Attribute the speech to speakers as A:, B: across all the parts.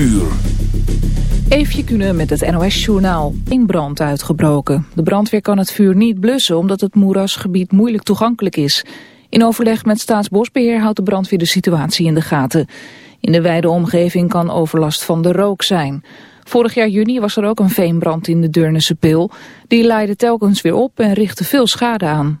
A: uur.
B: Eefje kunnen met het NOS-journaal. In brand uitgebroken. De brandweer kan het vuur niet blussen omdat het moerasgebied moeilijk toegankelijk is. In overleg met Staatsbosbeheer houdt de brandweer de situatie in de gaten. In de wijde omgeving kan overlast van de rook zijn. Vorig jaar juni was er ook een veenbrand in de Deurnense Pil. Die leidde telkens weer op en richtte veel schade aan.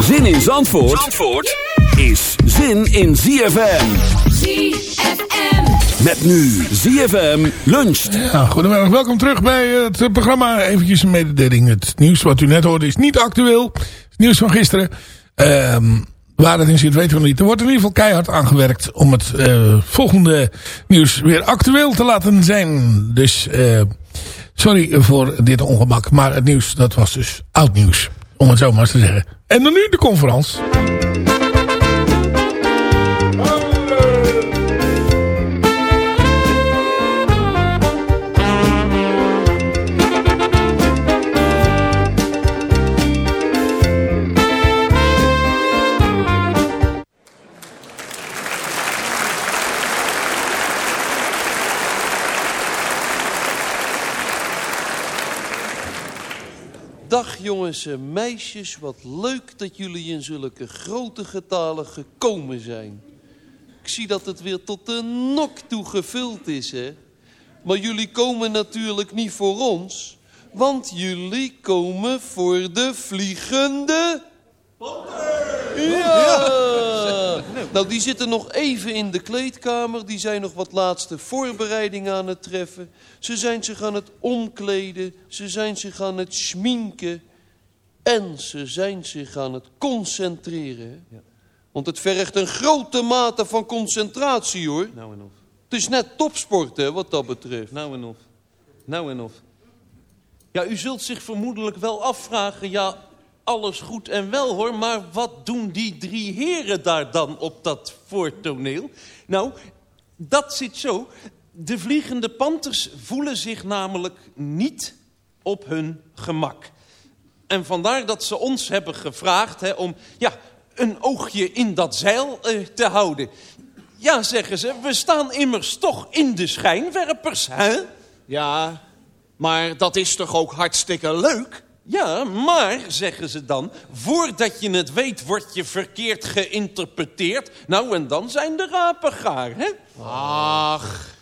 A: Zin in Zandvoort, Zandvoort is zin in ZFM.
C: ZFM.
A: Met nu ZFM luncht.
D: Ja, goedemiddag, welkom terug bij het programma. Eventjes een mededeling. Het nieuws wat u net hoorde is niet actueel. Het nieuws van gisteren. Ehm waar het in zit weten we niet. Er wordt in ieder geval keihard aangewerkt om het eh, volgende nieuws weer actueel te laten zijn. Dus eh, sorry voor dit ongemak. Maar het nieuws dat was dus oud nieuws. Om het zo maar eens te zeggen. En dan nu de conferentie.
E: Dag jongens en meisjes, wat leuk dat jullie in zulke grote getalen gekomen zijn. Ik zie dat het weer tot de nok toe gevuld is, hè. Maar jullie komen natuurlijk niet voor ons, Want jullie komen voor de vliegende... Ja! Nou, die zitten nog even in de kleedkamer. Die zijn nog wat laatste voorbereidingen aan het treffen. Ze zijn zich aan het omkleden. Ze zijn zich aan het schminken. En ze zijn zich aan het concentreren. Want het vergt een grote mate van concentratie, hoor.
F: Nou en of.
E: Het is net topsport, hè, wat dat betreft.
F: Nou en of. Nou en of. Ja, u zult zich vermoedelijk wel afvragen... ja, alles goed en wel hoor... maar wat doen die drie heren daar dan op dat voortoneel? Nou, dat zit zo. De vliegende panters voelen zich namelijk niet op hun gemak. En vandaar dat ze ons hebben gevraagd hè, om ja, een oogje in dat zeil eh, te houden. Ja, zeggen ze, we staan immers toch in de schijnwerpers, hè?
G: Ja, maar dat is toch ook hartstikke leuk?
F: Ja, maar, zeggen ze dan, voordat je het weet word je verkeerd geïnterpreteerd. Nou, en dan zijn de rapen gaar, hè?
G: Ach,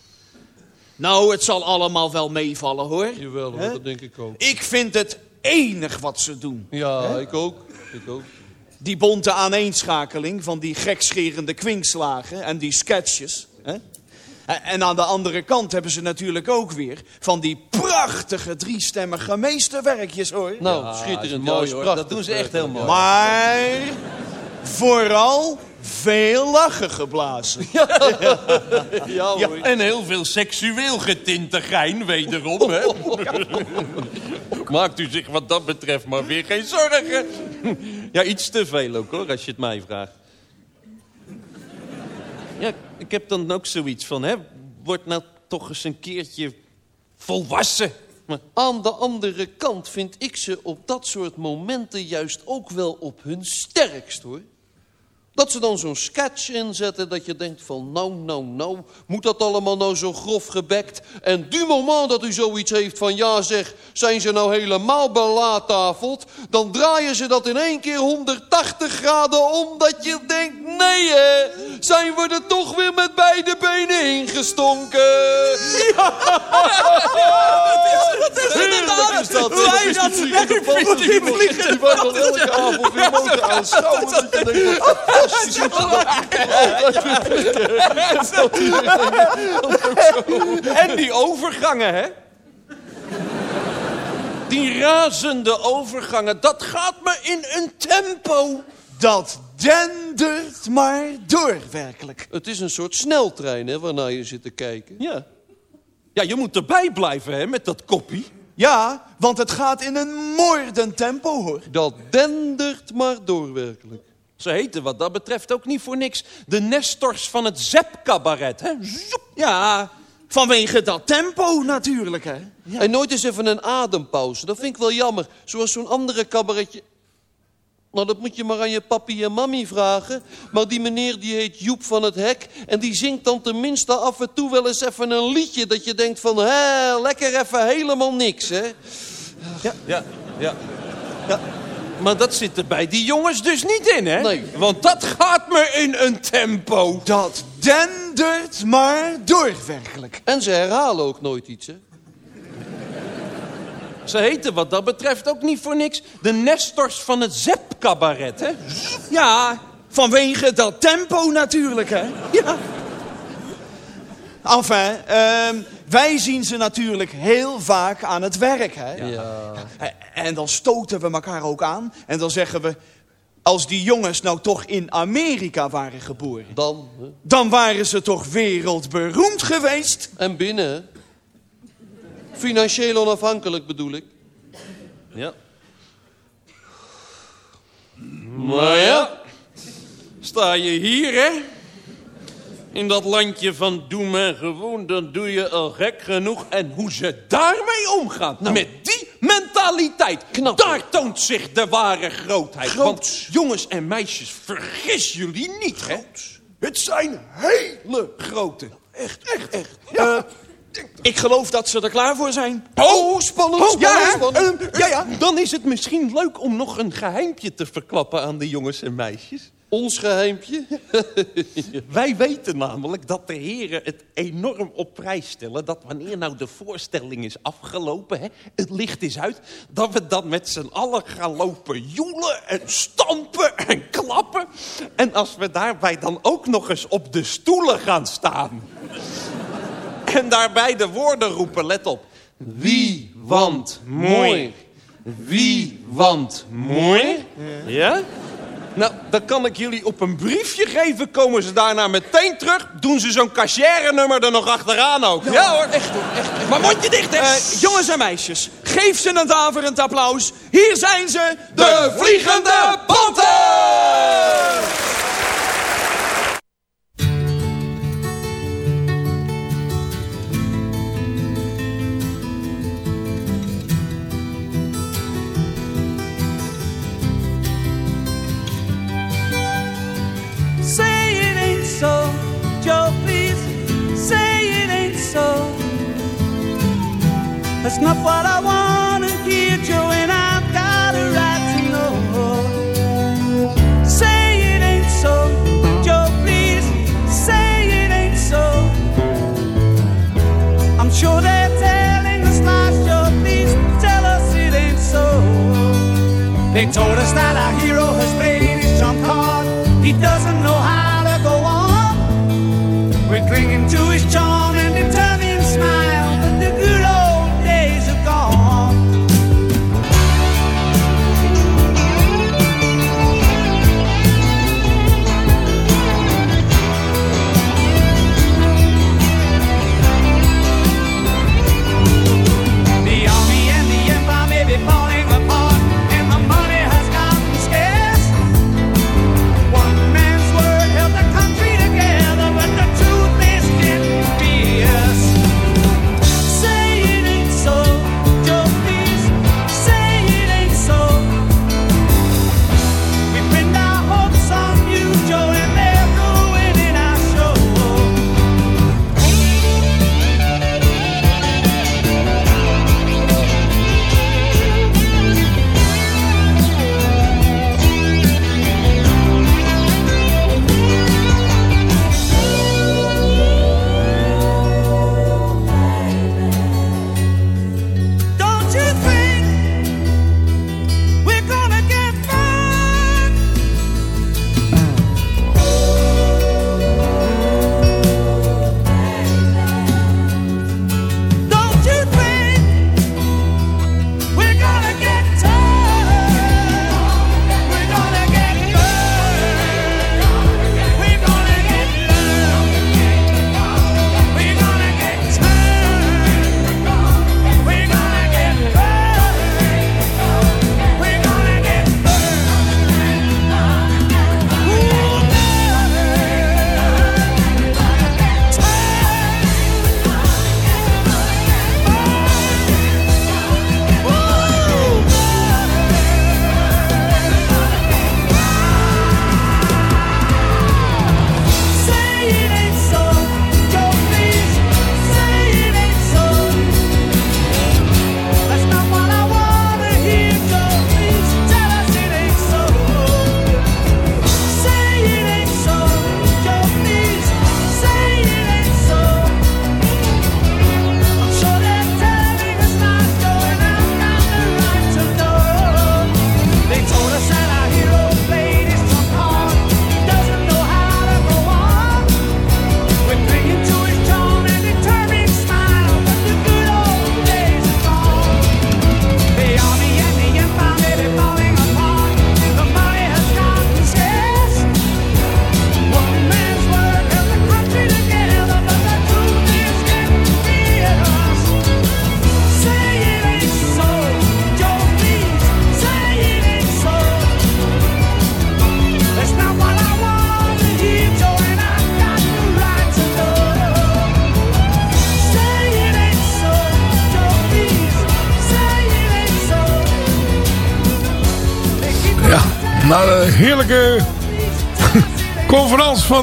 G: nou, het zal allemaal wel meevallen, hoor.
E: Jawel, hoor, dat denk ik ook.
G: Ik vind het enig wat ze doen.
E: Ja, ik ook. Ik ook.
G: Die bonte aaneenschakeling van die gekscherende kwinkslagen en die sketches. Hè? En aan de andere kant hebben ze natuurlijk ook weer van die prachtige driestemmige meesterwerkjes, hoor.
E: Nou, schitterend.
F: mooi, hoor.
E: prachtig
F: Dat doen ze echt heel mooi.
G: Maar vooral veel lachen geblazen.
E: Ja,
F: en heel veel seksueel getinte gein, wederom, hè? Maakt u zich wat dat betreft maar weer geen zorgen. Ja, iets te veel ook, hoor, als je het mij vraagt. Ja, ik heb dan ook zoiets van, hè... Word nou toch eens een keertje volwassen. Maar
E: Aan de andere kant vind ik ze op dat soort momenten juist ook wel op hun sterkst, hoor. Dat ze dan zo'n sketch inzetten dat je denkt van nou, nou, nou, moet dat allemaal nou zo grof gebekt? En du moment dat u zoiets heeft van ja zeg, zijn ze nou helemaal belaattafeld? Dan draaien ze dat in één keer 180 graden om dat je denkt nee hè, zijn we er toch weer met beide benen ingestonken?
G: Dat is
E: Heerlijk is vliegende
G: die vliegen.
E: Die dan elke avond weer mogen aanschouwen. Dat wat fantastisch is dat.
F: En die overgangen, hè? Die razende overgangen, dat gaat me in een tempo.
G: Dat dendert maar door, werkelijk.
E: Het is een soort sneltrein hè, waarnaar je zit te kijken.
F: Ja. Ja, je moet erbij blijven, hè, met dat koppie.
G: Ja, want het gaat in een moordend tempo, hoor.
E: Dat dendert maar door werkelijk.
F: Ze heten wat dat betreft ook niet voor niks de Nestors van het Zep-cabaret, hè? Zoep.
G: Ja, vanwege dat tempo natuurlijk, hè.
E: En nooit eens even een adempauze. Dat vind ik wel jammer. Zoals zo'n andere cabaretje. Nou, dat moet je maar aan je papi en mami vragen. Maar die meneer die heet Joep van het Hek. En die zingt dan tenminste af en toe wel eens even een liedje. Dat je denkt van, hé, lekker even helemaal niks, hè.
F: Ja, ja, ja. ja. Maar dat zit er bij die jongens dus niet in, hè?
E: Nee.
F: Want dat gaat me in een tempo.
G: Dat dendert maar door, werkelijk.
E: En ze herhalen ook nooit iets, hè.
F: Ze heten wat dat betreft ook niet voor niks de Nestors van het Zep-cabaret, hè?
G: Ja, vanwege dat tempo natuurlijk, hè. Ja. Enfin, ehm, wij zien ze natuurlijk heel vaak aan het werk, hè.
E: Ja.
G: En dan stoten we elkaar ook aan. En dan zeggen we, als die jongens nou toch in Amerika waren geboren...
E: Dan, hè.
G: dan waren ze toch wereldberoemd geweest.
E: En binnen. Financieel onafhankelijk bedoel ik.
F: Ja. Maar ja, sta je hier, hè? In dat landje van doe maar gewoon, dan doe je al gek genoeg. En hoe ze daarmee omgaan, met die mentaliteit.
E: Knap.
F: Daar toont zich de ware grootheid.
E: Groot.
F: Want jongens en meisjes, vergis jullie niet, hè? Het zijn hele grote. Echt, echt, echt.
G: Eh, ik geloof dat ze er klaar voor zijn.
E: Oh, spannend, spannend,
F: ja,
E: spannend.
F: ehm, ja, ja. Dan is het misschien leuk om nog een geheimpje te verklappen aan de jongens en meisjes.
E: Ons geheimpje?
F: Wij weten namelijk dat de heren het enorm op prijs stellen... dat wanneer nou de voorstelling is afgelopen, hè, het licht is uit... dat we dan met z'n allen gaan lopen joelen en stampen en klappen. En als we daarbij dan ook nog eens op de stoelen gaan staan... en daarbij de woorden roepen, let op... Wie want mooi, wie want mooi... Ja? Nou, dan kan ik jullie op een briefje geven. Komen ze daarna meteen terug. Doen ze zo'n cashier-nummer er nog achteraan ook. Ja, hoor, echt hoor. Echt, Maar mondje dicht, hè.
G: Eh, jongens en meisjes, geef ze een daverend applaus. Hier zijn ze,
E: De Vliegende Panter!
C: That's not what I want to hear, Joe, and I've got a right to know. Say it ain't so, Joe, please. Say it ain't so. I'm sure they're telling us lies, Joe, please tell us it ain't so. They told us that our hero has played his trump card. He doesn't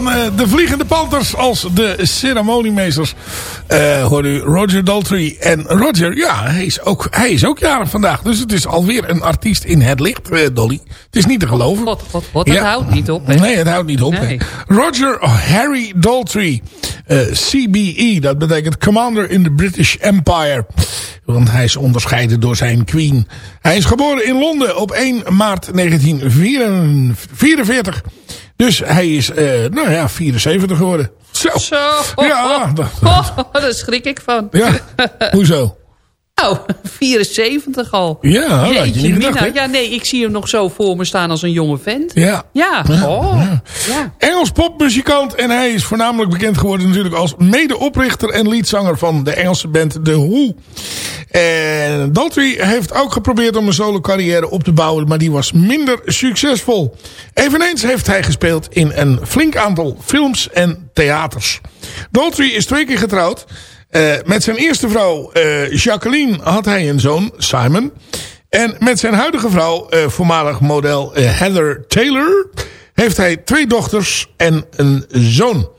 D: van eh, de Vliegende Panthers als de ceremoniemeesters. eh hoor u Roger Daltrey. En Roger, ja, hij is, ook, hij is ook jarig vandaag. Dus het is alweer een artiest in het licht, eh, Dolly. Het is niet te geloven.
H: God, god,
D: Ja.
H: houdt niet op. Hè?
D: Nee, het houdt niet op.
H: Nee.
D: Roger Harry Daltrey, CBE, dat betekent Commander in the British Empire. Want hij is onderscheiden door zijn queen. Hij is geboren in Londen op 1 maart 1944. Dus hij is, eh, nou ja, 74 geworden. Zo.
H: Zo.
D: Ja, dat-
H: Oh, daar schrik ik van.
D: Ja, hoezo?
H: Oh, 74 al.
D: Ja, dat had je
H: Jeetje,
D: niet gedacht,
H: Mina.
D: hè?
H: Ja, nee, ik zie hem nog zo voor me staan als een jonge vent.
D: Ja.
H: Ja, oh. Ja.
D: Engels popmuzikant en hij is voornamelijk bekend geworden natuurlijk als medeoprichter en leadzanger van de Engelse band The Who. En Daltrey heeft ook geprobeerd om een solo carrière op te bouwen, maar die was minder succesvol. Eveneens heeft hij gespeeld in een flink aantal films en theaters. Daltrey is twee keer getrouwd. Eh, met zijn eerste vrouw eh, Jacqueline had hij een zoon, Simon. En met zijn huidige vrouw, eh, voormalig model Heather Taylor, heeft hij twee dochters en een zoon.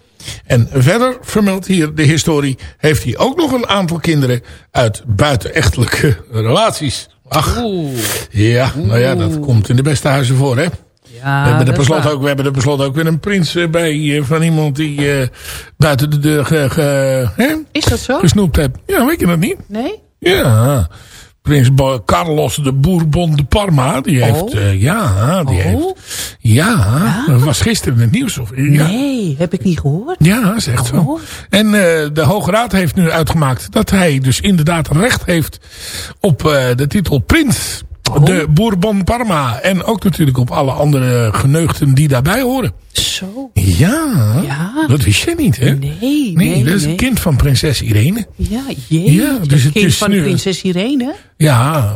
D: En verder, vermeldt hier de historie, heeft hij ook nog een aantal kinderen uit buitenechtelijke relaties. Ach, ja, nou ja, dat komt in de beste huizen voor, hè?
H: Ja,
D: we, hebben er
H: waar.
D: ook, we hebben er slot ook weer een prins eh, bij eh, van iemand die eh, buiten de deur ge, ge- hè,
H: Is dat zo?
D: gesnoept heeft. Ja, weet je dat niet?
H: Nee?
D: Ja, prins Carlos de Bourbon de Parma, die heeft,
H: Oh.
D: eh, ja, die
H: Oh.
D: heeft, ja, dat was gisteren in het nieuws. Of, ja.
H: Nee, heb ik niet gehoord.
D: Ja, is echt zo.
H: Oh.
D: En de Hoge Raad heeft nu uitgemaakt dat hij dus inderdaad recht heeft op de titel prins. De Bourbon Parma. En ook natuurlijk op alle andere geneugten die daarbij horen.
H: Zo.
D: Ja,
H: Ja.
D: dat wist je niet hè?
H: Nee,
D: Nee,
H: nee,
D: dat is
H: nee.
D: een kind van prinses Irene.
H: Ja, jee.
D: Ja, dus het
H: kind
D: is
H: van
D: nu-
H: prinses Irene.
D: Ja,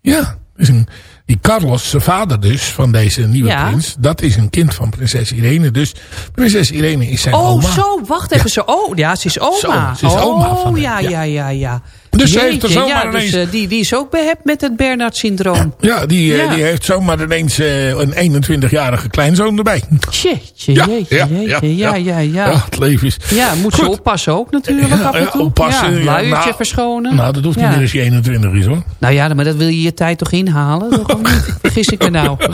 D: ja. Is een, die Carlos, zijn vader dus, van deze nieuwe
H: Ja.
D: prins. Dat is een kind van prinses Irene. Dus prinses Irene is zijn
H: Oh,
D: oma.
H: zo. Wacht even. Zo. Oh, ja, ze is oma.
D: Zo, ze is oma
H: oh,
D: van hem,
H: ja,
D: ja.
H: ja, ja, ja.
D: Dus ze heeft er zomaar
H: ja, dus, eh, die, die is ook behept met het Bernard-syndroom.
D: Ja, die, eh,
H: Ja.
D: die heeft zomaar ineens eh, een 21-jarige kleinzoon erbij.
H: Jeetje,
D: Ja,
H: jeetje,
D: ja,
H: jeetje. Ja, ja, ja.
D: Ja, het leven is...
H: Ja, moet ze oppassen ook natuurlijk
D: Ja, ja, oppassen,
H: Ja,
D: ja,
H: luiertje
D: nou,
H: verschonen.
D: Nou, dat hoeft niet
H: Ja.
D: meer als je 21 is hoor.
H: Nou ja, maar dat wil je je tijd toch inhalen? Toch of niet? Vergis ik me nou?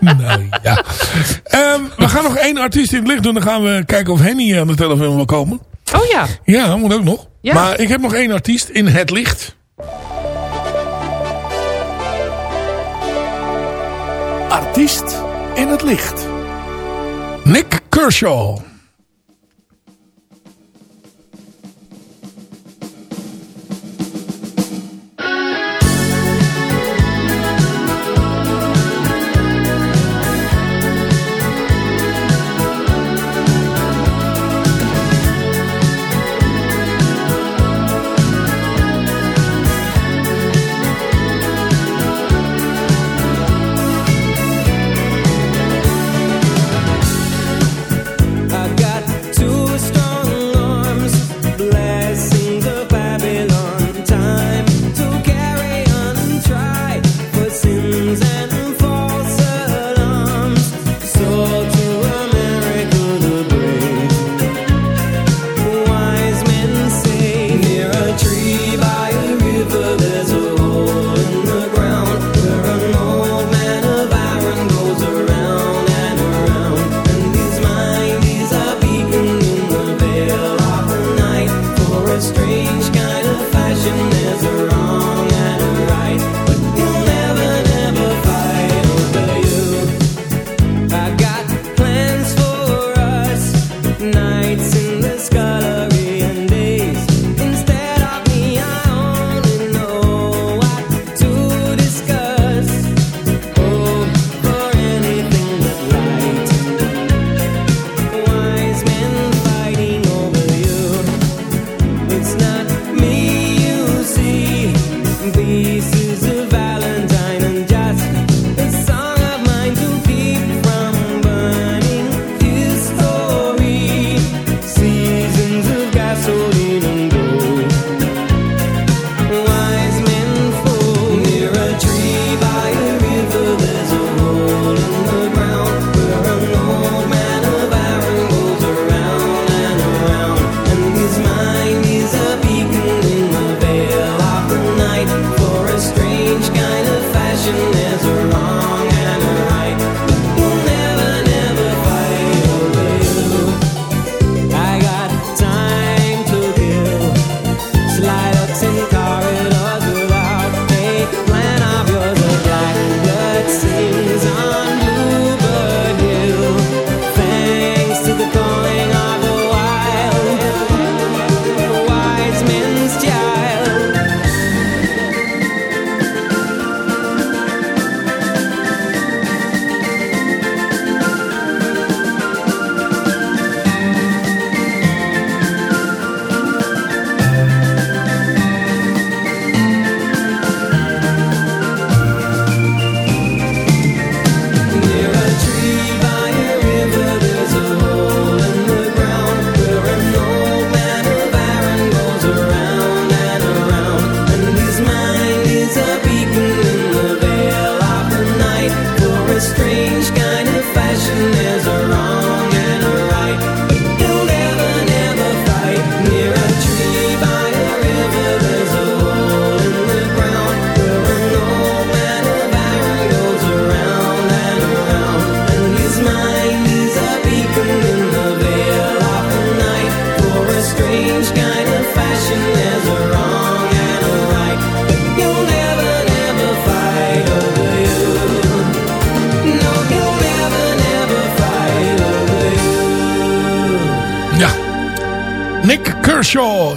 D: nou ja. Ehm, we gaan nog één artiest in het licht doen. Dan gaan we kijken of Henny aan de telefoon wil komen.
H: Oh ja.
D: Ja, moet ook nog.
H: Ja.
D: Maar ik heb nog één artiest in het licht.
A: Artiest in het licht.
D: Nick Kershaw.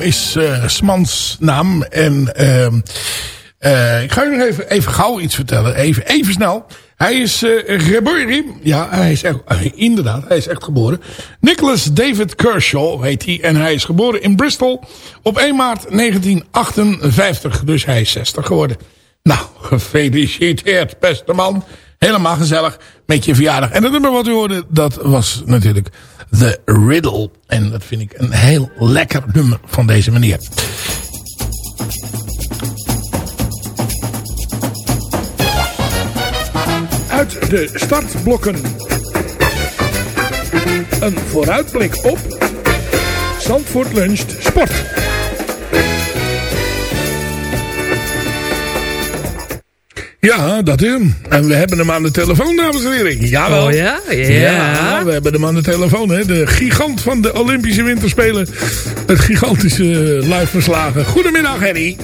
C: Is
D: eh Smans naam. En ehm, eh, ik ga u nog even, even gauw iets vertellen. Even, even snel. Hij is eh, geboren. Ja, hij is echt, inderdaad, hij is echt geboren. Nicholas David Kershaw heet hij. En hij is geboren in Bristol op 1 maart 1958. Dus hij is 60 geworden. Nou, gefeliciteerd beste man. Helemaal gezellig met je verjaardag. En het nummer wat u hoorde, dat was natuurlijk The Riddle. En dat vind ik een heel lekker nummer van deze meneer. Uit de startblokken. Een vooruitblik op Zandvoort luncht sport. Ja, dat is hem. En we hebben hem aan de telefoon, dames en heren. Jawel.
H: Oh ja? Ja.
D: Ja, we hebben hem aan de telefoon. Hè. De gigant van de Olympische Winterspelen. Het gigantische live verslagen. Goedemiddag, Henny.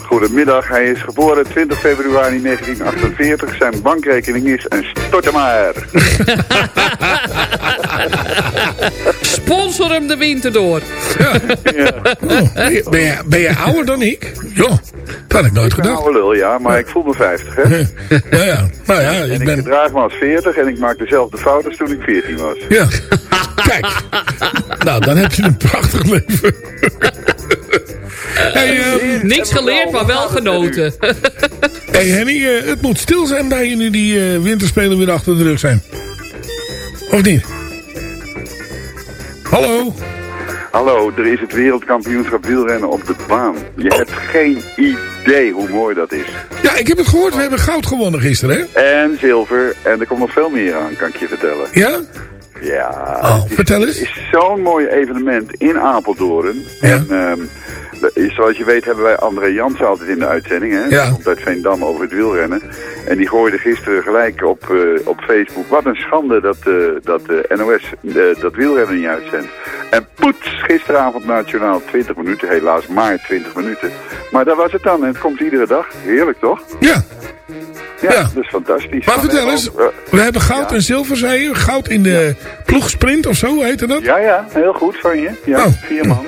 I: Goedemiddag, hij is geboren 20 februari 1948. Zijn bankrekening is een stortemaar.
H: Sponsor hem de winter door.
D: Oh, ben, je, ben, je, ben je ouder dan ik? Ja, dat had ik nooit
I: Ik
D: gedacht.
I: oude lul, ja, maar ik voel me 50, hè.
D: Ja, ja. Nou ja,
I: En
D: ik
I: ik
D: ben...
I: gedraag me als 40 en ik maak dezelfde fout als toen ik 14 was.
D: Ja, kijk. Nou, dan heb je een prachtig leven. Hey, ehm,
H: Niks geleerd, maar wel genoten.
D: hey Henny, eh, het moet stil zijn bij je nu die eh, winterspelen weer achter de rug zijn. Of niet? Hallo?
I: Hallo, er is het wereldkampioenschap wielrennen op de baan. Je hebt geen idee hoe mooi dat is.
D: Ja, ik heb het gehoord. We hebben goud gewonnen gisteren, hè?
I: En zilver, en er komt nog veel meer aan, kan ik je vertellen.
D: Ja?
I: Ja,
D: Oh,
I: is,
D: vertel eens.
I: het is zo'n mooi evenement in Apeldoorn.
D: Ja.
I: En we- zoals je weet hebben wij André Jansen altijd in de uitzending. Hè?
D: Ja.
I: Komt uit Veendam over het wielrennen. En die gooide gisteren gelijk op, eh, op Facebook. Wat een schande dat, eh, dat de NOS eh, dat wielrennen niet uitzendt. En poets, gisteravond nationaal 20 minuten. Helaas maar 20 minuten. Maar dat was het dan. En het komt iedere dag. Heerlijk toch?
D: Ja.
I: Ja,
D: Ja.
I: dat is fantastisch.
D: Maar vertel eens.
I: we
D: hebben goud
I: ja.
D: en zilver, zei je. Goud in de ploegsprint of zo, heette dat?
I: Ja, ja, heel goed van je. Ja,
D: Oh.
I: vier man.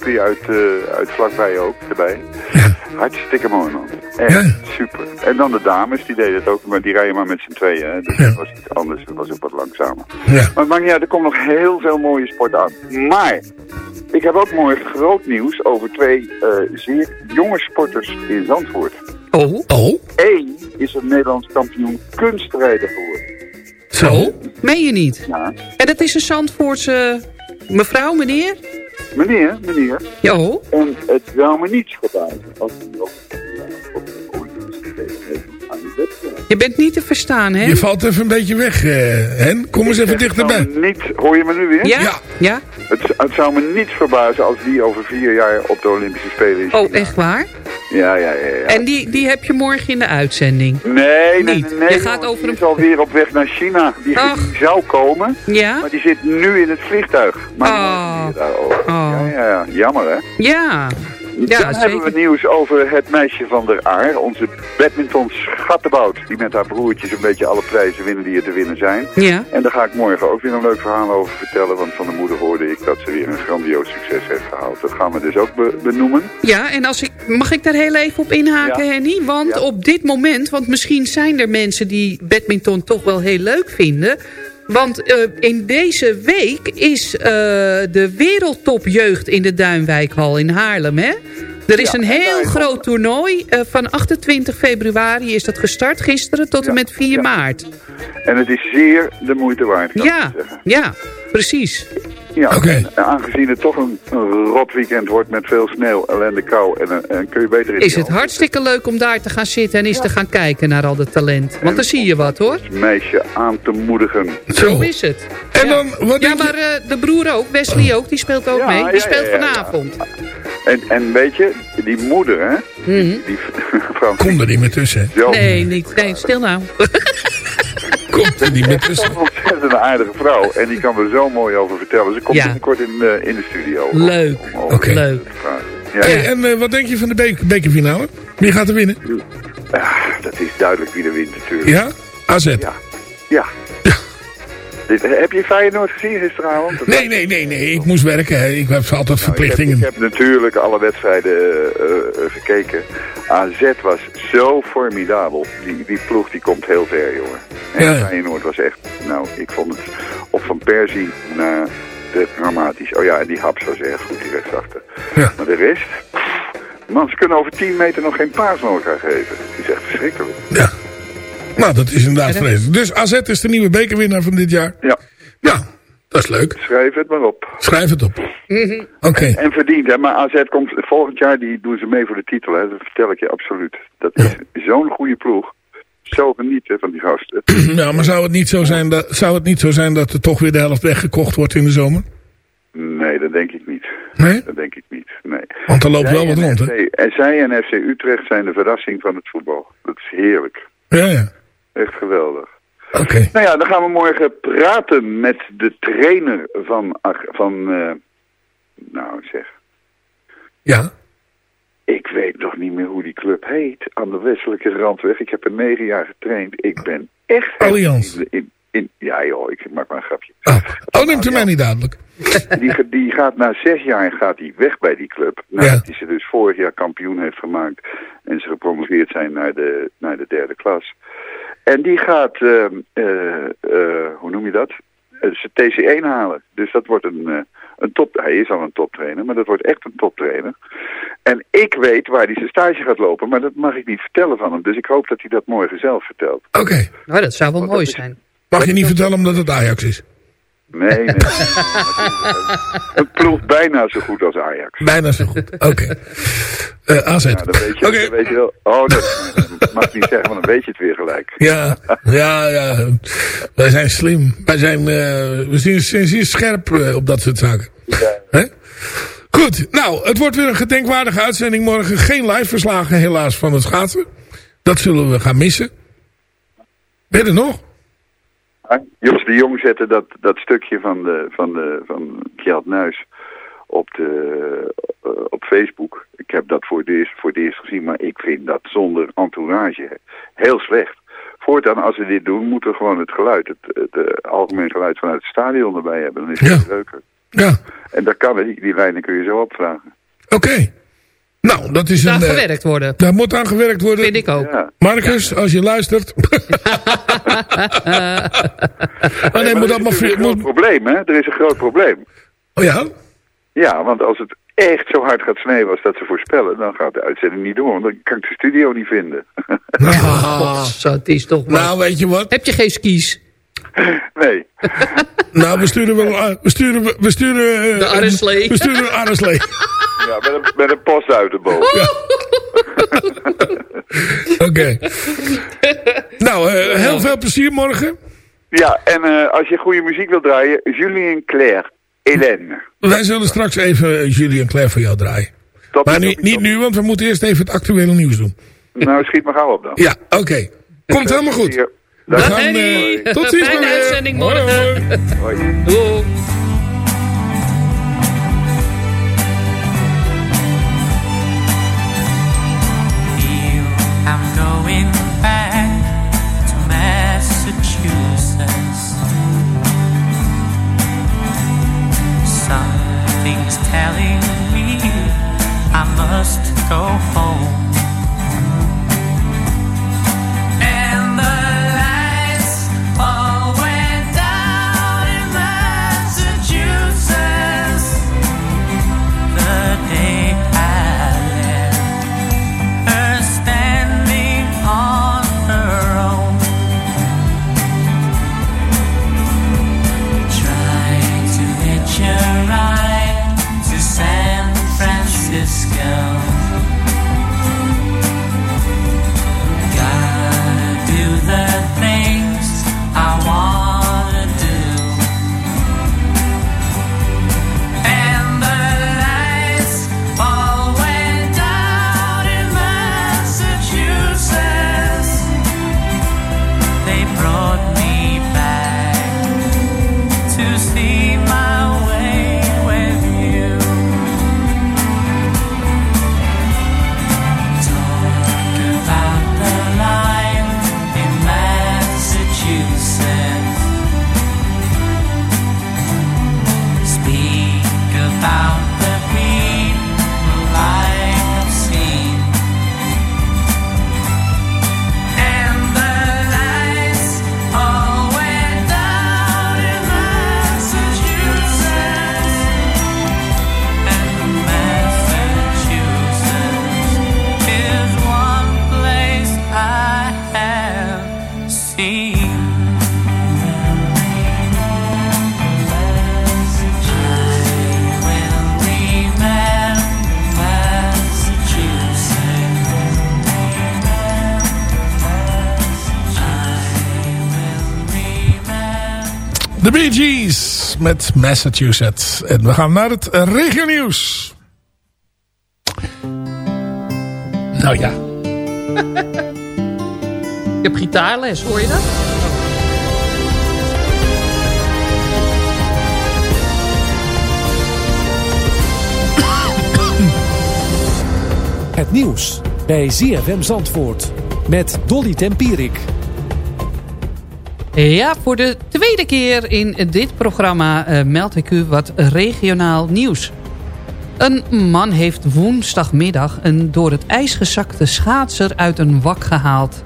I: Kun je uit, eh, uit vlakbij ook erbij.
D: Ja.
I: Hartstikke mooi man. Echt
D: Ja.
I: super. En dan de dames, die deden het ook, maar die rijden maar met z'n tweeën. Hè. Dus
D: Ja.
I: dat was iets anders, dat was ook wat langzamer.
D: Ja.
I: Maar niet uit, er komt nog heel veel mooie sport aan. Maar, ik heb ook mooi groot nieuws over twee eh, zeer jonge sporters in Zandvoort.
H: Oh,
D: Oh,
I: Eén is een Nederlands kampioen kunstrijder geworden.
D: zo.
H: meen je niet?
I: Ja.
H: En dat is een Zandvoortse mevrouw, meneer?
I: Meneer, meneer,
H: Ja, oh.
I: En het zou me niets verbazen als hij nog.
H: Je bent niet te verstaan, hè?
D: Je valt even een beetje weg, eh, Hen. Kom eens even
I: Het zou
D: dichterbij.
I: me Niet, hoor je me nu weer?
H: Ja?
D: Ja.
H: Ja?
I: Het, het zou me niets verbazen als die over vier jaar op de Olympische Spelen is.
H: Oh, echt waar?
I: Ja, ja, ja. ja.
H: En die, die heb je morgen in de uitzending.
I: Nee, nee, nee.
H: Niet.
I: nee,
H: Je gaat over
I: die is alweer op weg naar China. Die,
H: Ach.
I: zou komen,
H: Ja?
I: maar die zit nu in het vliegtuig. Maar
H: Oh. Oh.
I: Ja, ja, ja. Jammer, hè?
H: Ja. Ja,
I: Dan hebben we nieuws over het meisje van der Aar. Onze badminton schattenbout. Die met haar broertjes een beetje alle prijzen winnen die er te winnen zijn.
H: Ja.
I: En daar ga ik morgen ook weer een leuk verhaal over vertellen. Want van de moeder hoorde ik dat ze weer een grandioos succes heeft gehaald. Dat gaan we dus ook be- benoemen.
H: Ja, en als ik, mag ik daar heel even op inhaken,
I: Ja.
H: Henny? Want
I: Ja.
H: op dit moment, want misschien zijn er mensen die badminton toch wel heel leuk vinden. Want eh, in deze week is eh, de wereldtop jeugd in de Duinwijkhal in Haarlem, hè? Er is
I: Ja,
H: een
I: en
H: heel groot toernooi. eh, van 28 februari is dat gestart gisteren tot en met 4
I: ja.
H: maart.
I: En het is zeer de moeite waard, kan
H: Ja,
I: ik zeggen.
H: ja, precies.
I: Ja, aangezien het toch een, rot weekend wordt met veel sneeuw, ellende, kou. En, eh, en kun je beter in
H: Is het hartstikke leuk om daar te gaan zitten en eens te gaan kijken naar al dat talent. Want dan zie je wat hoor.
I: het meisje aan te moedigen.
H: Zo
D: Zo.
H: is het.
D: En
H: Ja.
D: dan, wat
H: Ja, maar eh, de broer ook, Wesley ook, die speelt ook
I: Ja,
H: mee. Die
I: ja,
H: speelt
I: ja, ja, ja.
H: vanavond.
I: En, en weet je, die moeder, hè?
H: Mhm.
I: Die, die vrouw
D: Kom er niet meer tussen.
H: Nee, niet, nee, stil nou.
D: Komt er niet meer tussen.
I: Een ontzettend aardige vrouw. En die kan er zo mooi over vertellen. Ze komt
H: Ja.
I: binnenkort in, de in de studio.
H: Leuk.
D: Oké.
H: Leuk.
I: Ja,
D: Hey, en eh, wat denk je van de beker- bekerfinale? Wie gaat er winnen?
I: ah, dat is duidelijk wie er wint natuurlijk.
D: Ja? AZ.
I: Ja. Ja. Dit, heb je Feyenoord gezien gisteravond? Dat
D: Nee, nee, nee, nee. Ik moest werken. hè. Ik heb altijd
I: Nou, ik, heb,
D: verplichtingen.
I: ik heb natuurlijk alle wedstrijden eh, eh, gekeken. AZ was zo formidabel. Die, die ploeg die komt heel ver, jongen. En
D: Ja.
I: Feyenoord was echt... Nou, ik vond het op Van Persie naar de dramatisch. Oh ja, en die Haps was erg goed, die rechtsachter.
D: Ja.
I: Maar de rest... pff, Man, ze kunnen over 10 meter nog geen paas van elkaar geven. Het is echt verschrikkelijk.
D: Ja. Nou, dat is inderdaad vreselijk. Dus AZ is de nieuwe bekerwinnaar van dit jaar.
I: Ja,
D: Ja, dat is leuk.
I: schrijf het maar op.
D: Schrijf het op. Oké.
I: En verdiend, hè. Maar AZ komt volgend jaar, die doen ze mee voor de titel, hè. Dat vertel ik je absoluut. Dat is zo'n goede ploeg. Zo genieten van die gasten.
D: Nou, maar zou het, niet zo zijn dat, zou het niet zo zijn dat er toch weer de helft weggekocht wordt in de zomer?
I: Nee, dat denk ik niet.
D: Nee?
I: Dat denk ik niet, nee.
D: Want er loopt
I: Zij
D: wel wat rond, hè?
I: En zij en FC Utrecht zijn de verrassing van het voetbal. Dat is heerlijk.
D: Ja, ja.
I: Echt geweldig.
D: Oké.
I: Nou ja, dan gaan we morgen praten met de trainer van... Van eh, nou zeg,
D: Ja.
I: ik weet nog niet meer hoe die club heet. Aan de westelijke randweg. Ik heb er negen jaar getraind. Ik ben echt...
D: Allianz.
I: In, in, in- ja joh, ik maak maar een grapje.
D: Oh, oh neemt u mij niet dadelijk.
I: Die, die gaat na zes jaar gaat die weg bij die club.
D: Ja.
I: Nadat hij ze dus vorig jaar kampioen heeft gemaakt. En ze gepromoveerd zijn naar de, naar de derde klas. En die gaat, eh, eh, eh, hoe noem je dat? Eh, Ze TC1 halen. Dus dat wordt een, eh, een top... Hij is al een toptrainer, maar dat wordt echt een toptrainer. En ik weet waar hij zijn stage gaat lopen, maar dat mag ik niet vertellen van hem. Dus ik hoop dat hij dat morgen zelf vertelt.
D: Oké.
H: Nou, dat zou wel
I: Want
H: mooi zijn.
D: Mag je niet vertellen omdat het Ajax is?
I: Nee, nee. een ploeg bijna zo goed als Ajax.
D: Bijna zo goed. Oké. Eh, AZ.
I: Ja, dan weet je,
D: Oké.
I: dan weet je wel. Oh, dat, dat mag ik niet zeggen, want dan weet je het weer gelijk.
D: Ja, ja, ja. Wij zijn slim. Wij zijn, eh, we zijn, zijn zeer scherp eh, op dat soort zaken. Hè? Goed, nou, het wordt weer een gedenkwaardige uitzending morgen. Geen live verslagen helaas van het schaatsen. Dat zullen we gaan missen. Ben je er nog?
I: Jos de Jong zette dat, dat stukje van, de, van, de, van Kjeld Nuis op, de, eh, op Facebook. Ik heb dat voor het, eerst, voor het eerst gezien, maar ik vind dat zonder entourage heel slecht. Voortaan, als we dit doen, moeten we gewoon het geluid, het, het eh, algemeen geluid vanuit het stadion erbij hebben. Dan is het
D: Ja.
I: leuker.
D: Ja,
I: En dat kan, die, die lijnen kun je zo opvragen.
D: oké. Nou, dat is
H: Daar
D: een... eh,
H: gewerkt worden.
D: daar moet aan gewerkt worden.
H: Vind ik ook.
I: Ja.
D: Marcus, als je luistert. oh nee,
I: Maar
D: moet
I: er
D: allemaal...
I: is een groot
D: Moet,
I: probleem, hè? Er is een groot probleem.
D: oh ja?
I: Ja, want als het echt zo hard gaat sneeuwen als dat ze voorspellen, dan gaat de uitzending niet door. Want dan kan ik de studio niet vinden.
D: Ah,
H: Zo, het is toch maar.
D: nou, weet je wat?
H: Heb je geen skis?
I: Nee.
D: Nou, we sturen wel... eh, We sturen... We sturen eh,
H: De arreslee.
D: We sturen een arreslee.
I: Ja, met een, met een post uit de boven.
D: Oké. nou, eh, heel veel plezier morgen.
I: Ja, en eh, als je goede muziek wil draaien, Julien Claire, Hélène.
D: Wij zullen straks even Julie en Claire voor jou draaien.
J: Dat
D: Maar nu, niet nu, want we moeten eerst even het actuele nieuws doen.
J: Nou, schiet maar gauw op dan.
D: Ja, oké. Komt helemaal goed.
J: Dag.
D: tot ziens.
H: Fijne uitzending morgen.
D: hoi.
J: Hoi.
D: De Bee Gees met Massachusetts. En we gaan naar het regionieuws. Nou ja.
H: Ik heb gitaarles, hoor je dat?
K: Het nieuws bij ZFM Zandvoort met Dolly Tempierik.
H: Ja, voor de tweede keer in dit programma eh, meld ik u wat regionaal nieuws. Een man heeft woensdagmiddag een door het ijs gezakte schaatser uit een wak gehaald.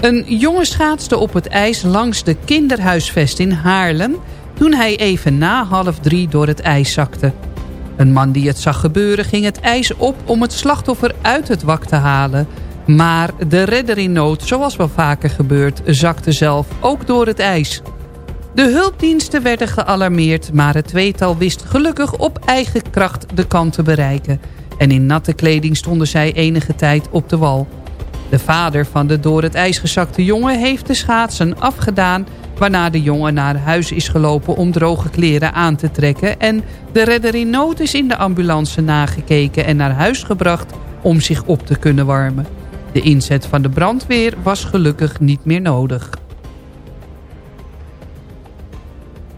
H: Een jongen schaatste op het ijs langs de kinderhuisvest in Haarlem... toen hij even na half drie door het ijs zakte. Een man die het zag gebeuren ging het ijs op om het slachtoffer uit het wak te halen... Maar de redder in nood, zoals wel vaker gebeurt, zakte zelf ook door het ijs. De hulpdiensten werden gealarmeerd, maar het tweetal wist gelukkig op eigen kracht de kant te bereiken. En in natte kleding stonden zij enige tijd op de wal. De vader van de door het ijs gezakte jongen heeft de schaatsen afgedaan... waarna de jongen naar huis is gelopen om droge kleren aan te trekken... en de redder in nood is in de ambulance nagekeken en naar huis gebracht om zich op te kunnen warmen. De inzet van de brandweer was gelukkig niet meer nodig.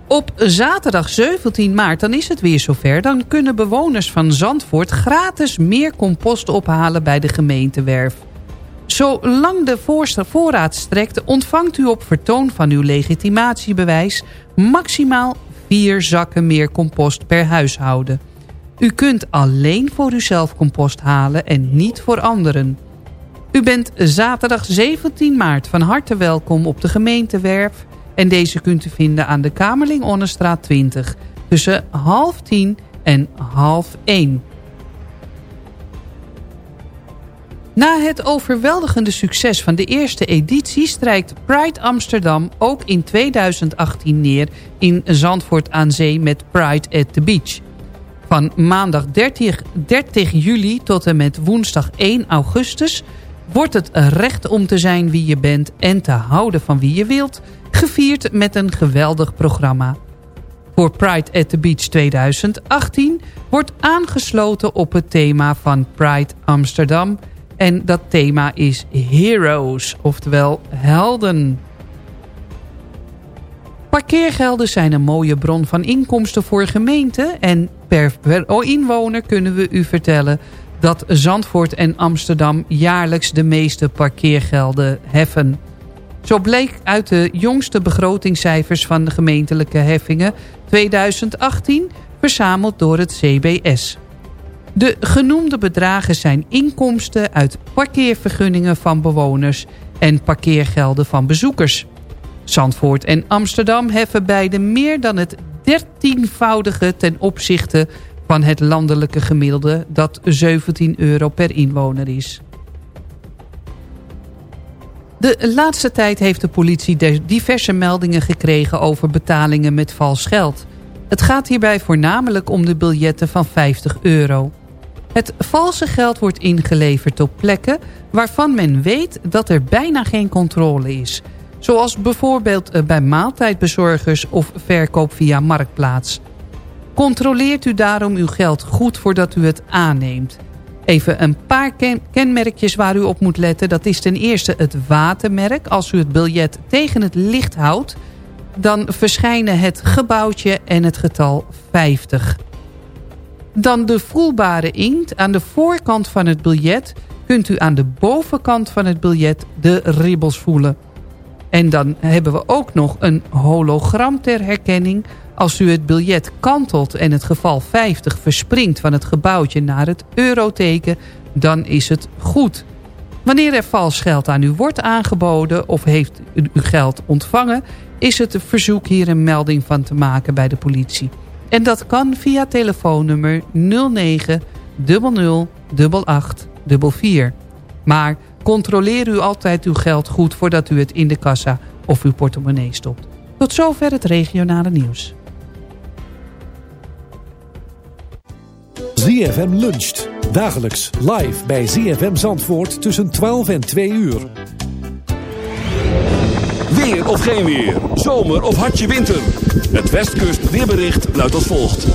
H: Op zaterdag 17 maart, dan is het weer zover... dan kunnen bewoners van Zandvoort gratis meer compost ophalen bij de gemeentewerf. Zolang de voorraad strekt... ontvangt u op vertoon van uw legitimatiebewijs... maximaal vier zakken meer compost per huishouden. U kunt alleen voor uzelf compost halen en niet voor anderen. U bent zaterdag 17 maart van harte welkom op de gemeentewerf... en deze kunt u vinden aan de Kamerling Onnestraat 20... tussen half tien en half één. Na het overweldigende succes van de eerste editie... strijkt Pride Amsterdam ook in 2018 neer in Zandvoort aan Zee met Pride at the Beach... Van maandag 30, 30 juli tot en met woensdag 1 augustus... wordt het recht om te zijn wie je bent en te houden van wie je wilt... gevierd met een geweldig programma. voor Pride at the Beach 2018 wordt aangesloten op het thema van Pride Amsterdam. En dat thema is Heroes, oftewel helden. Parkeergelden zijn een mooie bron van inkomsten voor gemeenten... en per, per inwoner kunnen we u vertellen dat Zandvoort en Amsterdam jaarlijks de meeste parkeergelden heffen. Zo bleek uit de jongste begrotingscijfers van de gemeentelijke heffingen 2018 verzameld door het CBS. De genoemde bedragen zijn inkomsten uit parkeervergunningen van bewoners en parkeergelden van bezoekers. Zandvoort en Amsterdam heffen beide meer dan het dertienvoudige ten opzichte van het landelijke gemiddelde dat 17 euro per inwoner is. De laatste tijd heeft de politie diverse meldingen gekregen over betalingen met vals geld. Het gaat hierbij voornamelijk om de biljetten van 50 euro. Het valse geld wordt ingeleverd op plekken waarvan men weet dat er bijna geen controle is. Zoals bijvoorbeeld eh, bij maaltijdbezorgers of verkoop via Marktplaats. Controleert u daarom uw geld goed voordat u het aanneemt. Even een paar ken- kenmerkjes waar u op moet letten. Dat is ten eerste het watermerk. Als u het biljet tegen het licht houdt... dan verschijnen het gebouwtje en het getal 50. Dan de voelbare inkt. Aan de voorkant van het biljet kunt u aan de bovenkant van het biljet de ribbels voelen. En dan hebben we ook nog een hologram ter herkenning. Als u het biljet kantelt en het geval 50 verspringt van het gebouwtje naar het euroteken, dan is het goed. Wanneer er vals geld aan u wordt aangeboden of heeft u geld ontvangen, is het verzoek hier een melding van te maken bij de politie. En dat kan via telefoonnummer 09 00 88 44. Maar controleer u altijd uw geld goed voordat u het in de kassa of uw portemonnee stopt. Tot zover het regionale nieuws.
K: ZFM luncht. Dagelijks live bij ZFM Zandvoort tussen 12 en 2 uur.
L: Weer of geen weer. Zomer of hartje winter. Het Westkust weerbericht luidt als volgt.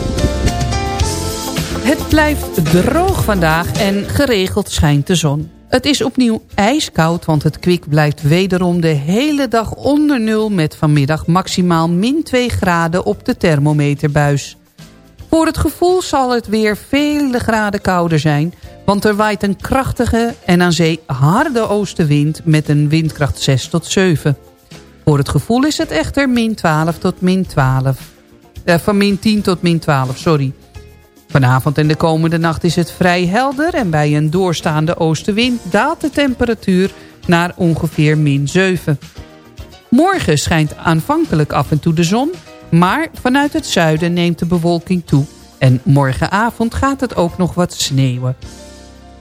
H: Het blijft droog vandaag en geregeld schijnt de zon. Het is opnieuw ijskoud, want het kwik blijft wederom de hele dag onder nul... met vanmiddag maximaal min 2 graden op de thermometerbuis. Voor het gevoel zal het weer vele graden kouder zijn... want er waait een krachtige en aan zee harde oostenwind... met een windkracht 6 tot 7. Voor het gevoel is het echter min 12 tot min 12. Eh, van min 10 tot min 12, sorry. Vanavond en de komende nacht is het vrij helder... en bij een doorstaande oostenwind daalt de temperatuur naar ongeveer min 7. Morgen schijnt aanvankelijk af en toe de zon... maar vanuit het zuiden neemt de bewolking toe... en morgenavond gaat het ook nog wat sneeuwen.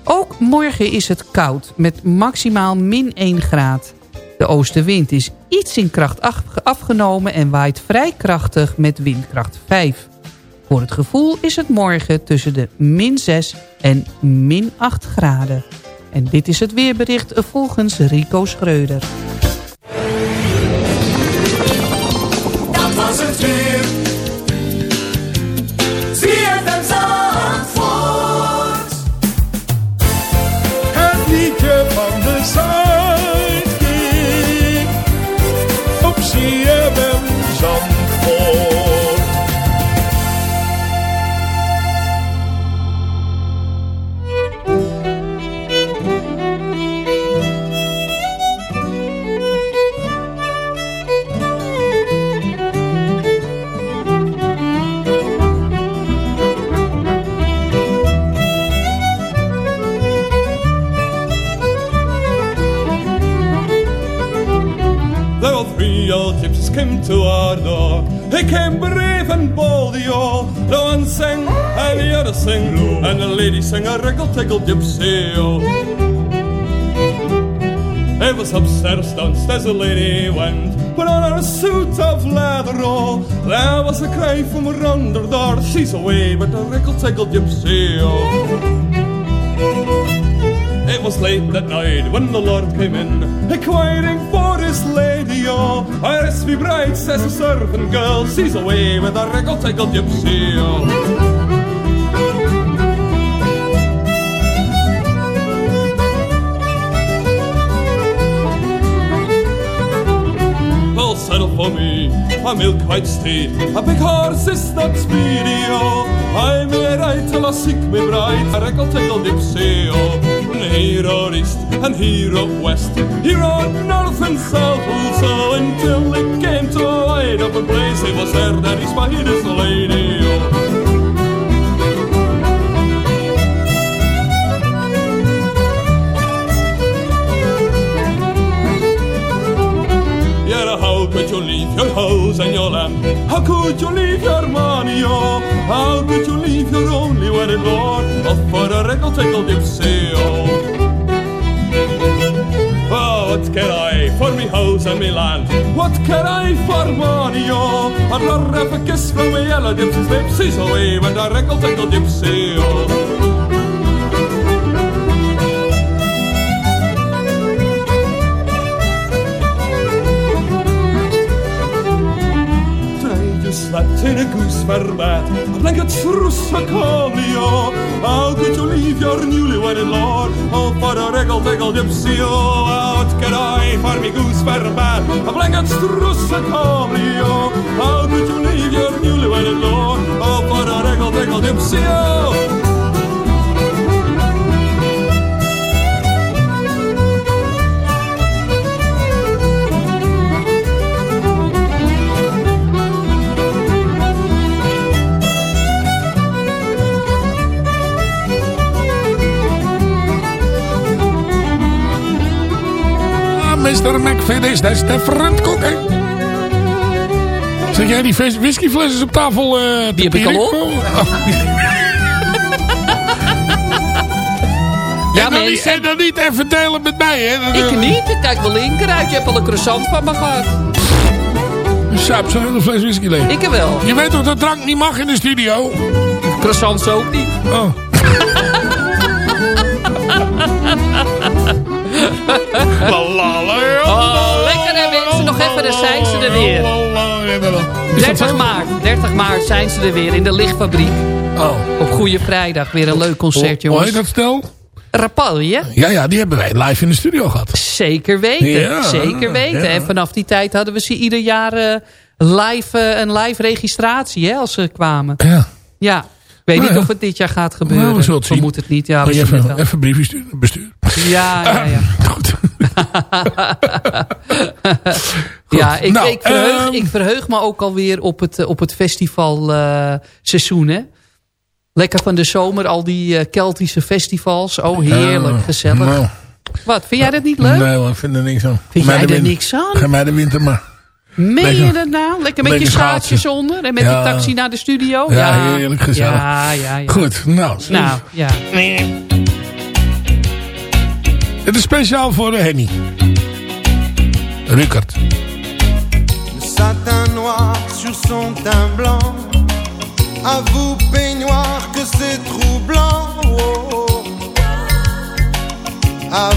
H: Ook morgen is het koud met maximaal min 1 graad. De oostenwind is iets in kracht af- afgenomen en waait vrij krachtig met windkracht 5. Voor het gevoel is het morgen tussen de min 6 en min 8 graden. En dit is het weerbericht volgens Rico Schreuder.
M: Came to our door. They came brave and bold, yo. The one sang and the other sang, and the lady sang a wriggle tickle gypsy, yo. It was upstairs, downstairs the lady went, put on her suit of leather, oh. There was a cry from her door, she's away but the wriggle tickle gypsy, oh. Was late that night when the Lord came in, inquiring for his lady. Oh, I me bright, says a servant girl. She's away with a regal-tickle gypsy. Oh. Settle for me a milk white steed. A big horse is not speedy, oh. I'm a right till I sick me bright. A regal tickle oh. Or east and here or west. Here on north and south also. Until it came to a wide open place. It was there that he spied his lady, oh. How could you leave your house and your land? How could you leave your money, oh? How could you leave your only wedded lord? Oh, for a regal tickle dipsy, can I for me house and me land? What can I for money, oh? I'd rather have a kiss from me yellow dipsy's lips. He's away when the regal tickle dipsy, oh. Slept in a goose verbed. A Blaen gytrws y colio A gwyd o leifio'r niwli wedyn er lor O ffordd o'r egol degol dipsio A Get gyroi ffordd mi gws ferber A blaen gytrws y colio A gwyd o leifio'r niwli wedyn er lor O ffordd o'r egol degol
D: dipsio. Mr. McFadden, dat is de frontkok, hè? Zeg jij die whiskyflesjes op tafel eh
H: Die heb ik al op.
D: Ja, en, dan niet, en dan niet even delen met mij, hè? Dat-
H: Ik niet. Ik kijk wel linker uit. Je hebt al een croissant van me gehad.
D: Saap, zo'n hele fles whisky leeg.
H: Ik wel.
D: Je weet toch dat drank niet mag in de studio?
H: Croissants ook niet.
D: Oh.
H: Oh, lekker hè mensen. Nog even, dan zijn ze er weer. 30 maart. 30 maart zijn ze er weer in de lichtfabriek.
D: Oh.
H: Op Goede Vrijdag. Weer een leuk concert,
D: Hoe
H: jongens.
D: heet dat stel?
H: Rapalje.
D: Ja, ja, die hebben wij live in de studio gehad.
H: Zeker weten.
D: Ja,
H: zeker weten.
D: ja.
H: En vanaf die tijd hadden we ze ieder jaar eh, live, eh, een live registratie hè, als ze kwamen.
D: Ja.
H: Ja. Ik weet
D: Nou
H: niet
D: ja.
H: of het dit jaar gaat gebeuren.
D: Nou, we zullen het zien.
H: Vermoed het niet. Ja, we
D: je even, even een briefje sturen, bestuur.
H: Ja, ja, ja.
D: Goed.
H: ja, ik,
D: Nou,
H: ik, verheug,
D: ehm,
H: ik verheug me ook alweer op het, eh, op het festivalseizoen. hè. Lekker van de zomer, al die eh, Keltische festivals. Oh, heerlijk,
D: Ja,
H: gezellig.
D: nou.
H: Wat, vind jij dat niet leuk?
D: Nee, hoor, ik vind er niks aan.
H: Vind
D: Mij
H: jij er niks aan?
D: Ga mij de winter maar.
H: Meen
D: Lekker-
H: je dat nou? Lekker met je schaatsjes onder en met
D: Ja.
H: de taxi naar de studio?
D: Ja, heerlijk gezellig.
H: Ja, ja, ja.
D: Goed, nou.
H: Nou, ja.
D: Het is speciaal voor Henny. Rukert.
N: Le satin noir sur son teint blanc. À vous, peignoir, que c'est troublant. Oh, oh.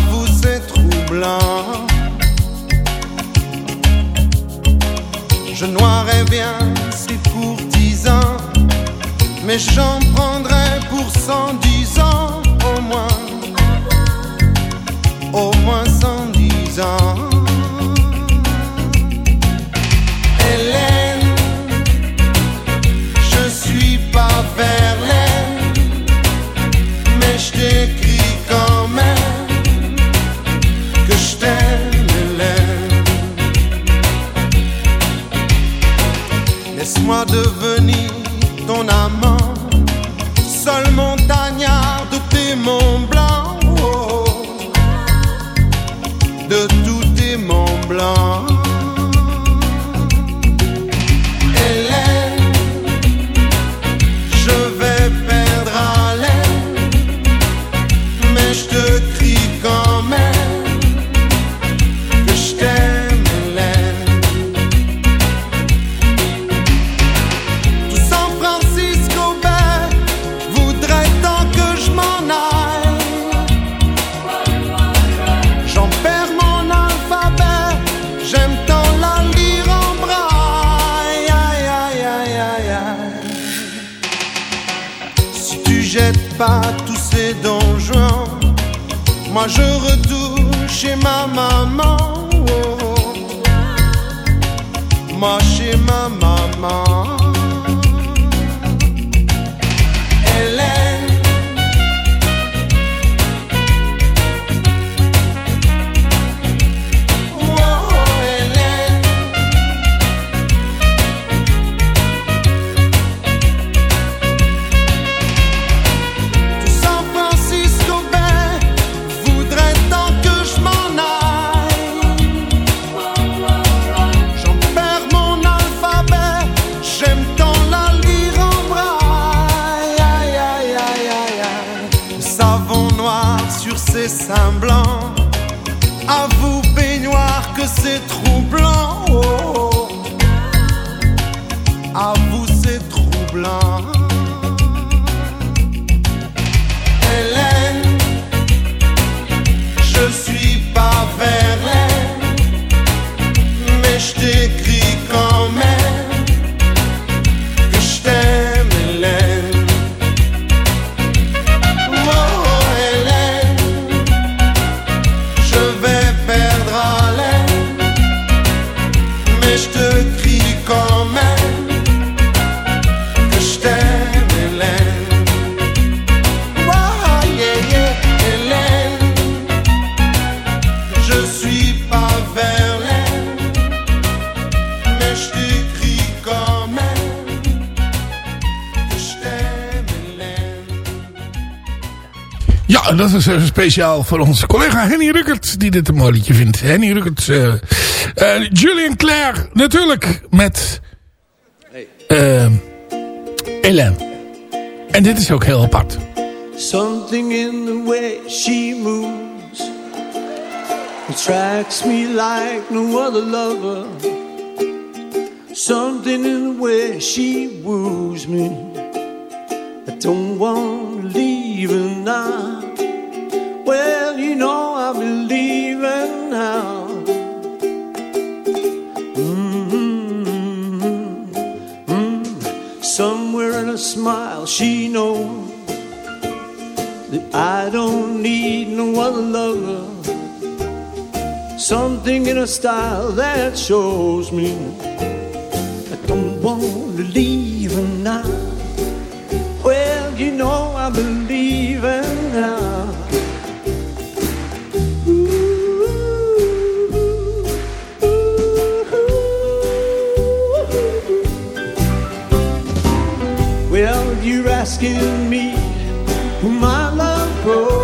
N: Vous, c'est troublant. Je noirais bien ces courtisans, mais j'en prendrais pour cent dix ans au moins. Au moins cent dix ans. Hélène, je suis pas Verlaine, mais je t'écris quand même que je t'aime, Hélène. Laisse-moi devenir ton amant, seul montagnard de tes monts blanc. Speciaal voor onze collega Henny Ruckert, die dit een mooi liedje vindt. Henny Ruckert, eh eh, Julian Claire, natuurlijk, met eh Hélène. En dit is ook heel apart.
J: Something in the way she moves attracts me like no other lover. Something in the way she woos me. I don't want to leave her now. You know I'll be leaving now. Mm-hmm. Mm. Somewhere in a smile, she knows that I don't need no other lover. Something in a style that shows me I don't want to leave now. Well, you know I believe in now. Asking me who my love grows.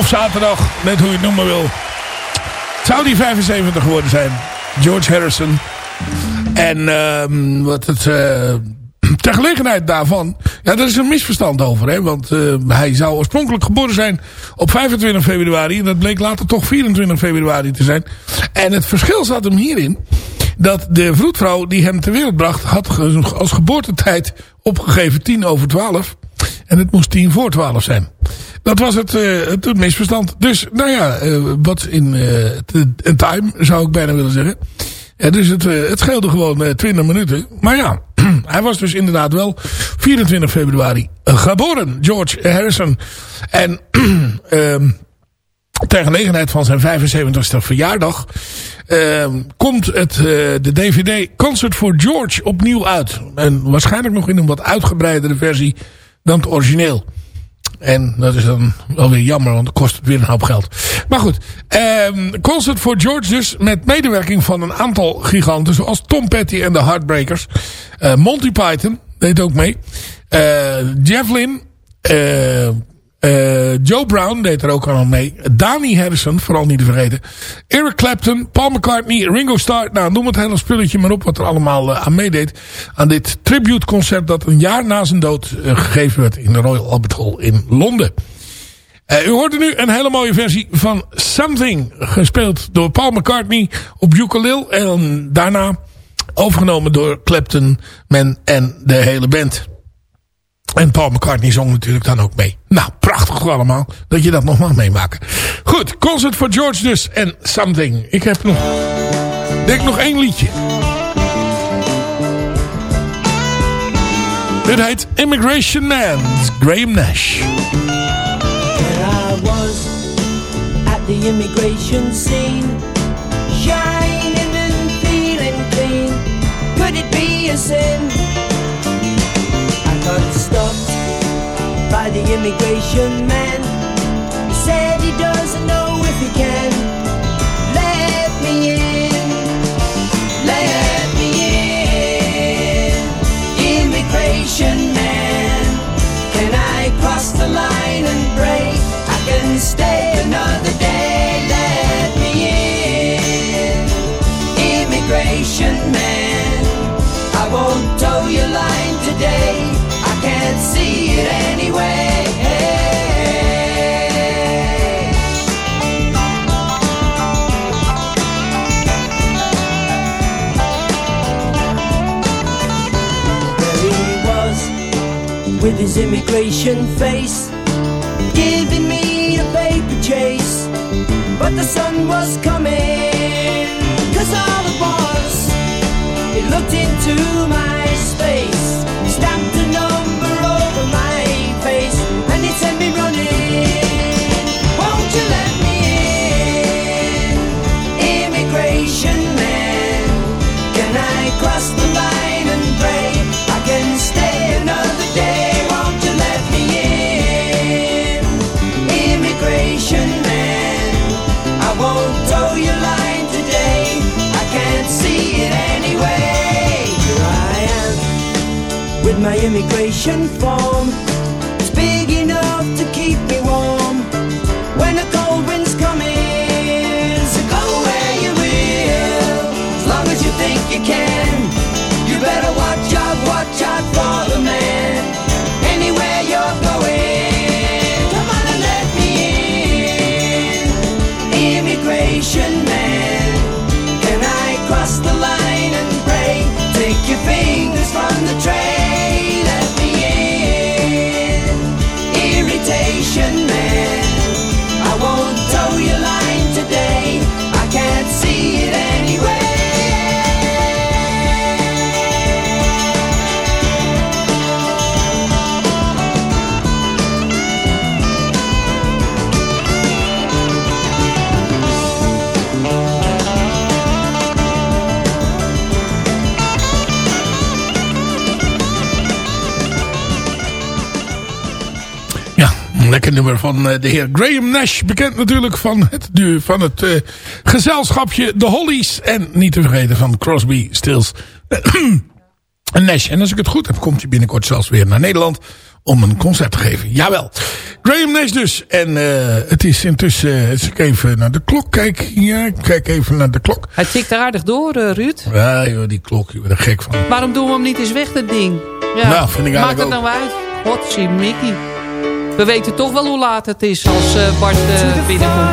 D: Of zaterdag, net hoe je het noemen wil, zou die 75 geworden zijn. George Harrison. En ehm, wat het... eh, ter gelegenheid daarvan... Ja, daar is een misverstand over. Hè, want eh, hij zou oorspronkelijk geboren zijn op 25 februari. En dat bleek later toch 24 februari te zijn. En het verschil zat hem hierin... dat de vroedvrouw die hem ter wereld bracht... had als geboortetijd opgegeven 10 over 12. En het moest 10 voor 12 zijn. Dat was het, eh, het, het misverstand. Dus, nou ja, eh, wat in eh, time zou ik bijna willen zeggen. Dus het, het scheelde gewoon eh, 20 minuten. Maar ja, hij was dus inderdaad wel 24 februari geboren. George Harrison. En ehm ter gelegenheid van zijn 75ste verjaardag... ehm, komt het, de DVD Concert for George opnieuw uit. En waarschijnlijk nog in een wat uitgebreidere versie dan het origineel. En dat is dan wel weer jammer, want het kost het weer een hoop geld. Maar goed, ehm, Concert for George dus met medewerking van een aantal giganten... zoals Tom Petty en de Heartbreakers. Eh, Monty Python deed ook mee. Eh Jeff Eh, Joe Brown deed er ook al mee. Dani Harrison, vooral niet te vergeten. Eric Clapton, Paul McCartney, Ringo Starr. Nou, noem het hele spulletje maar op wat er allemaal eh, aan meedeed. Aan dit tributeconcert dat een jaar na zijn dood eh, gegeven werd in de Royal Albert Hall in Londen. U hoorde nu een hele mooie versie van Something. Gespeeld door Paul McCartney op ukulele. En daarna overgenomen door Clapton, Man en de hele band. En Paul McCartney zong natuurlijk dan ook mee. Nou, prachtig allemaal dat je dat nog mag meemaken. Goed, Concert for George dus en Something. Ik heb nog, denk nog één liedje. Dit heet Immigration Man. Graham Nash.
O: The immigration scene, feeling. Could it be a sin? The immigration man. He said he doesn't know if he can let me in. Let me in, immigration man. It anyway. There he was with his immigration face, giving me a paper chase. But the sun was coming, cause all it was, it looked into my space, cross the line and pray I can stay another day? Won't you let me in, immigration man? I won't toe your line today. I can't see it anyway. Here I am with my immigration form.
D: Nummer van eh, de heer Graham Nash. Bekend natuurlijk van het, van het eh, gezelschapje The Hollies. En niet te vergeten van Crosby, Stills Een Nash. En als ik het goed heb, komt hij binnenkort zelfs weer naar Nederland om een concert te geven. Jawel. Graham Nash dus. En eh, het is intussen... eh, als ik even naar de klok kijk. Ja, ik kijk even naar de klok.
H: Hij tikt aardig door, eh, Ruud.
D: Ja, joh, die klok. Ik ben er gek van.
H: Waarom doen we hem niet eens weg, dat ding? Ja.
D: Nou, vind ik
H: Maakt het nou uit? Godzie, Mickey. We weten toch wel hoe laat het is als eh, Bart eh, binnenkomt.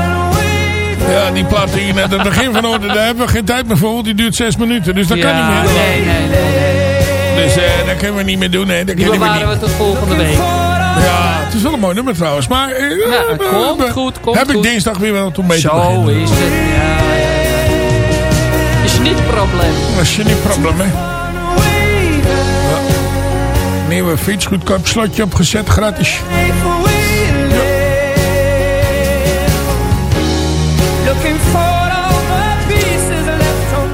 D: Ja, die plaat die je net aan het begin van hoorde, daar hebben we geen tijd meer voor. want Die duurt zes minuten, dus dat kan niet meer.
H: Nee, nee, nee.
D: Dus eh, dat kunnen we niet meer doen. Hè. Dat
H: Die
D: we
H: we tot volgende week.
D: Ja, het is wel een mooi nummer trouwens. Maar eh,
H: Ja, komt goed, komt
D: heb
H: goed.
D: ik dinsdag weer wel mee te
H: Zo
D: beginnen.
H: is het. Ja. Is niet het probleem.
D: Dat is niet probleem, hè. Ja. Nieuwe fiets, goedkoop slotje opgezet, gratis.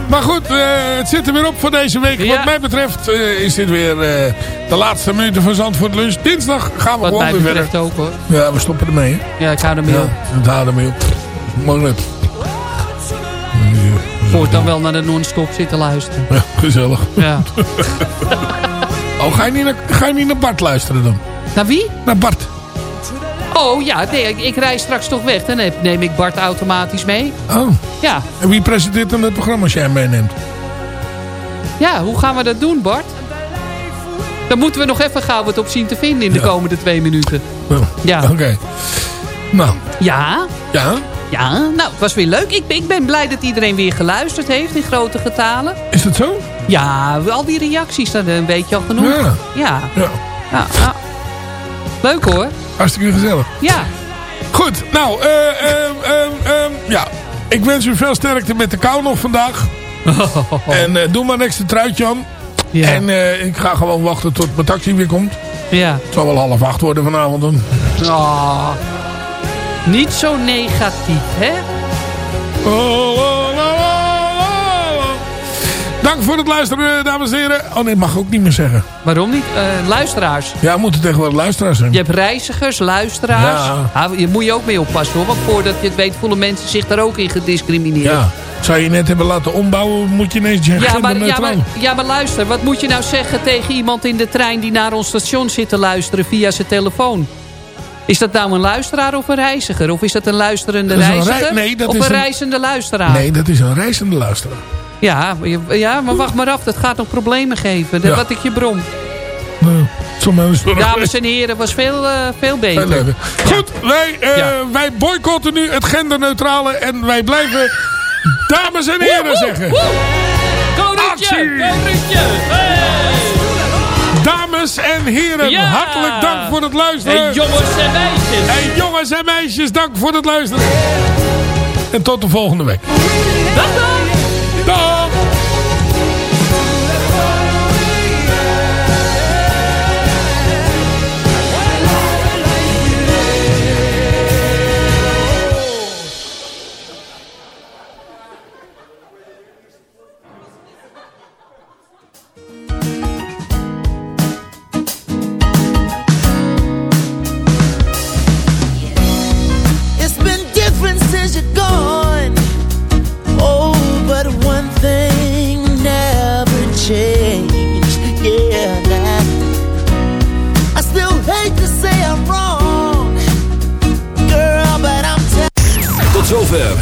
D: Maar goed, eh, het zit er weer op voor deze week. Wat mij betreft eh, is dit weer eh, de laatste minuten van Zandvoort Lunch. Dinsdag gaan we
H: Wat
D: gewoon weer verder.
H: betreft ook hoor.
D: Ja, we stoppen ermee. Hè?
H: Ja, ik hou ermee
D: Ja,
H: op.
D: het houdt ermee op. Mooi net.
H: Voort dan wel naar de non-stop zitten luisteren.
D: Ja, gezellig.
H: Ja.
D: Oh, ga je, niet naar, ga je niet naar Bart luisteren dan?
H: Naar wie?
D: Naar Bart.
H: Oh ja, nee, ik, ik rij straks toch weg. Dan neem- neem ik Bart automatisch mee.
D: Oh.
H: Ja.
D: En wie presenteert dan het programma als jij hem meeneemt?
H: Ja, hoe gaan we dat doen, Bart? Dan moeten we nog even gauw wat op zien te vinden in de komende twee minuten.
D: Oh,
H: Ja.
D: Oké. Nou.
H: Ja?
D: Ja?
H: Ja, nou, het was weer leuk. Ik, ben- ik ben blij dat iedereen weer geluisterd heeft in grote getalen.
D: Is dat zo?
H: Ja, al die reacties, dat een beetje al genoeg.
D: Ja.
H: Ja.
D: Ja.
H: Ja, ja. Leuk hoor.
D: Hartstikke gezellig.
H: Ja.
D: Goed, nou, ehm, ja. Ik wens u veel sterkte met de kou nog vandaag. En eh, doe maar een extra truitje aan.
H: Ja.
D: En ik ga gewoon wachten tot mijn taxi weer komt.
H: Ja.
D: Het zal wel half acht worden vanavond dan.
H: Oh, niet zo negatief, hè?
D: Oh, Dank voor het luisteren, dames en heren. Oh nee, mag ik ook niet meer zeggen.
H: Waarom niet? Eh, luisteraars.
D: Ja, moeten tegenwoordig luisteraars zijn.
H: Je hebt reizigers, luisteraars.
D: Ja.
H: Ah, je moet je ook mee oppassen hoor. Want voordat je het weet voelen mensen zich daar ook in gediscrimineerd.
D: Ja. Zou je net hebben laten ombouwen, moet je ineens zeggen
H: Ja maar, ja, maar, ja, maar luister. Wat moet je nou zeggen tegen iemand in de trein... die naar ons station zit te luisteren via zijn telefoon? Is dat nou een luisteraar of een reiziger? Of is dat een luisterende
D: Dat is een rei-
H: reiziger?
D: nee, dat
H: of
D: is
H: een- reizende luisteraar?
D: Nee, dat is een reizende luisteraar.
H: Ja, ja, maar wacht maar af. Dat gaat nog problemen geven. Dat
D: Ja.
H: Wat ik je brom.
D: Sommige mensen
H: Dames en heren, was veel, eh, veel beter.
D: Goed, wij, eh,
H: Ja.
D: wij boycotten nu het genderneutrale en wij blijven dames en heren zeggen.
H: Ruudje!
D: Dames en heren,
H: Ja.
D: hartelijk dank voor het luisteren.
H: En jongens en meisjes.
D: En jongens en meisjes, dank voor het luisteren. En tot de volgende week.
H: Dag!
D: Dag!